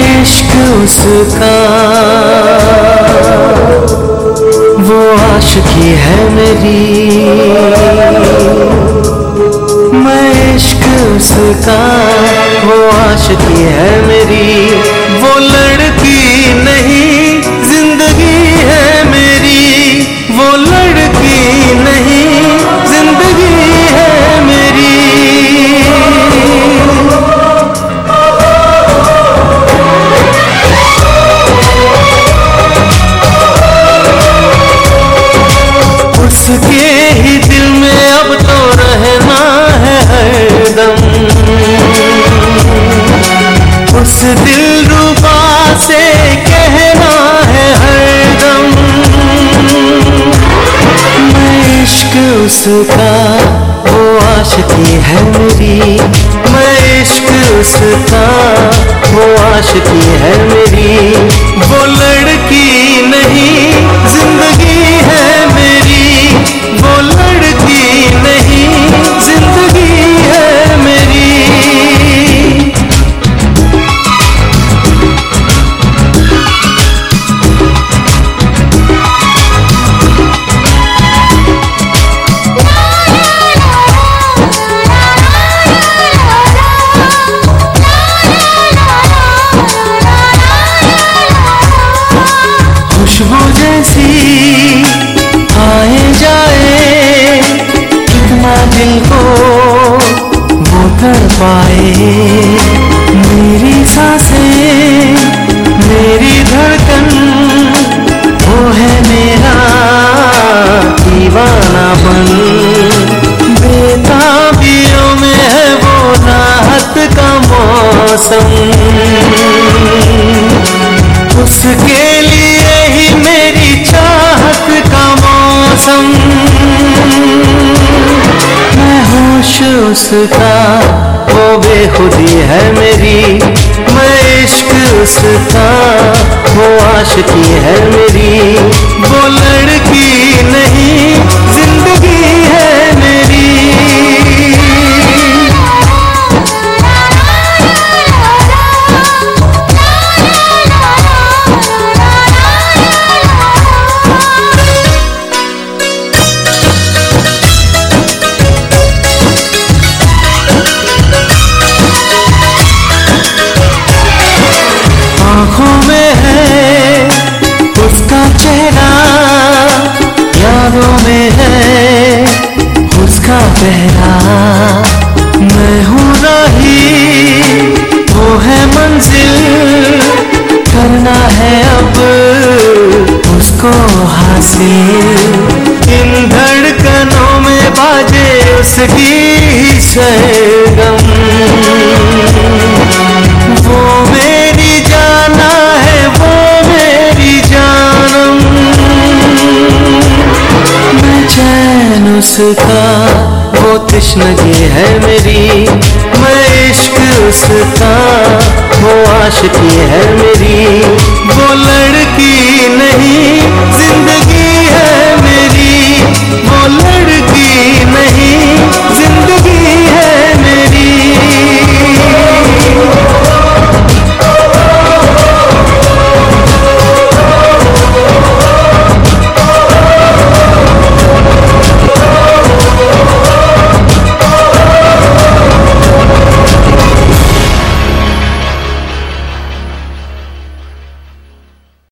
इश्क उसका। वो आशिकी है मेरी। मैं इश्क उसका, वो आशिकी है मेरी। वो लड़की उसके ही दिल में अब तो रहना है हरदम। उस दिल रूबा से कहना है हरदम। मैं इश्क उसका, वो आशिकी है मेरी। मैं इश्क उसका, वो आशिकी है मेरी। मेरी साँसें, मेरी धड़कन, वो है मेरा दीवानापन। बेताबियों में है वो राहत का मौसम। उसके लिए ही मेरी चाहत का मौसम। होश उसका वो बेखुदी है मेरी। मैं इश्क उसका वो आशिकी है मेरी। ही सरगम वो मेरी जाना है, वो मेरी जानम। मैं चैन उसका, वो कृष्ण तृष्णगी है मेरी। मैं इश्क उसका, वो आशिकी है मेरी। वो लड़की नहीं